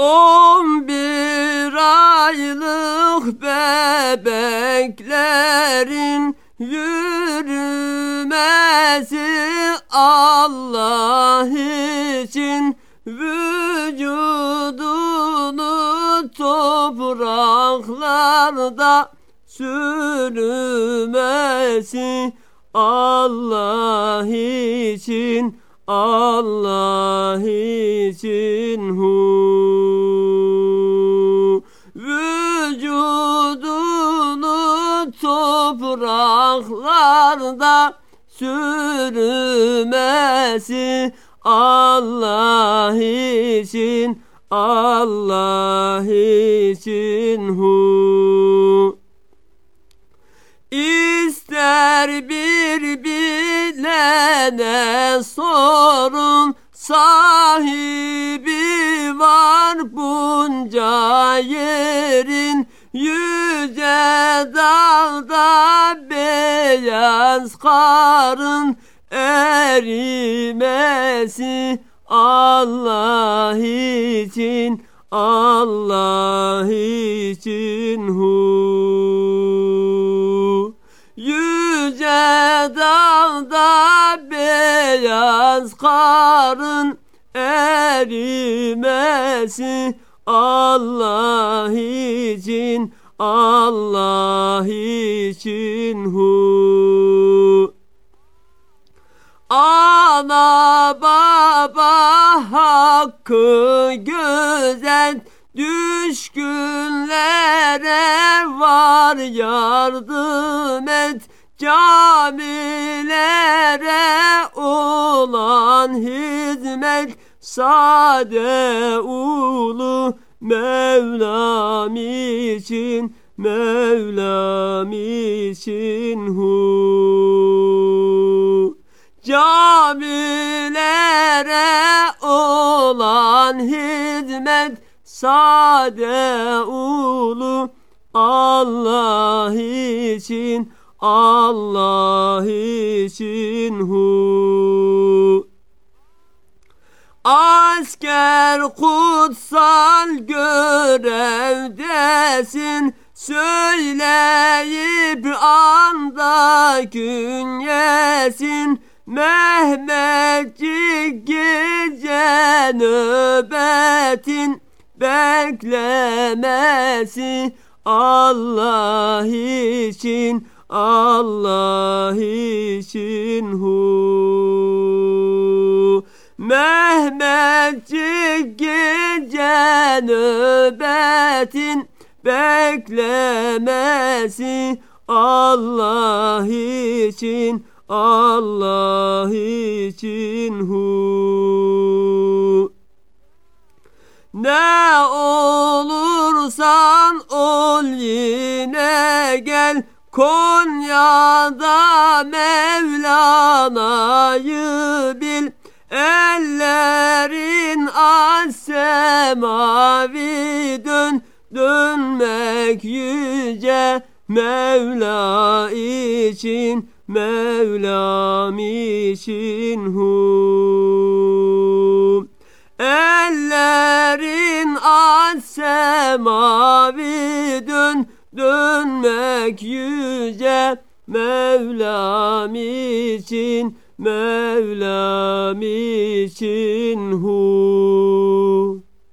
On bir aylık bebeklerin yürümesi Allah için vücudunu topraklarda sürmesi Allah için Allah için. Hu topraklarda sürmesi Allah için Allah için hu. İster bir bilene sorun sahibi var bunca yerin. Yüce dağda beyaz karın erimesi Allah için Allah için hu. Yüce dağda beyaz karın erimesi Allah için Allah için hu. Ana baba hakkı gözet Düşkünlere var yardım et. Camilere olan hizmet Sade ulu Mevlam için Mevlam için hu. Camilere olan hizmet sade ulu. Allah için Allah için hu Asker kutsal görevdesin. Söyleyip anda künyesin Mehmetçik gece nöbetin beklemesi. Allah için Allah için hu Mehmetçik gece nöbetin beklemesi Allah için Allah için hu. Ne olursan ol yine gel Konya'da Mevlana'yı bil Ellerin az semavi dön Dönmek yüce Mevla için Mevlam için hu. Ellerin az semavi dön Dönmek yüce Mevlam için Mevlam için hu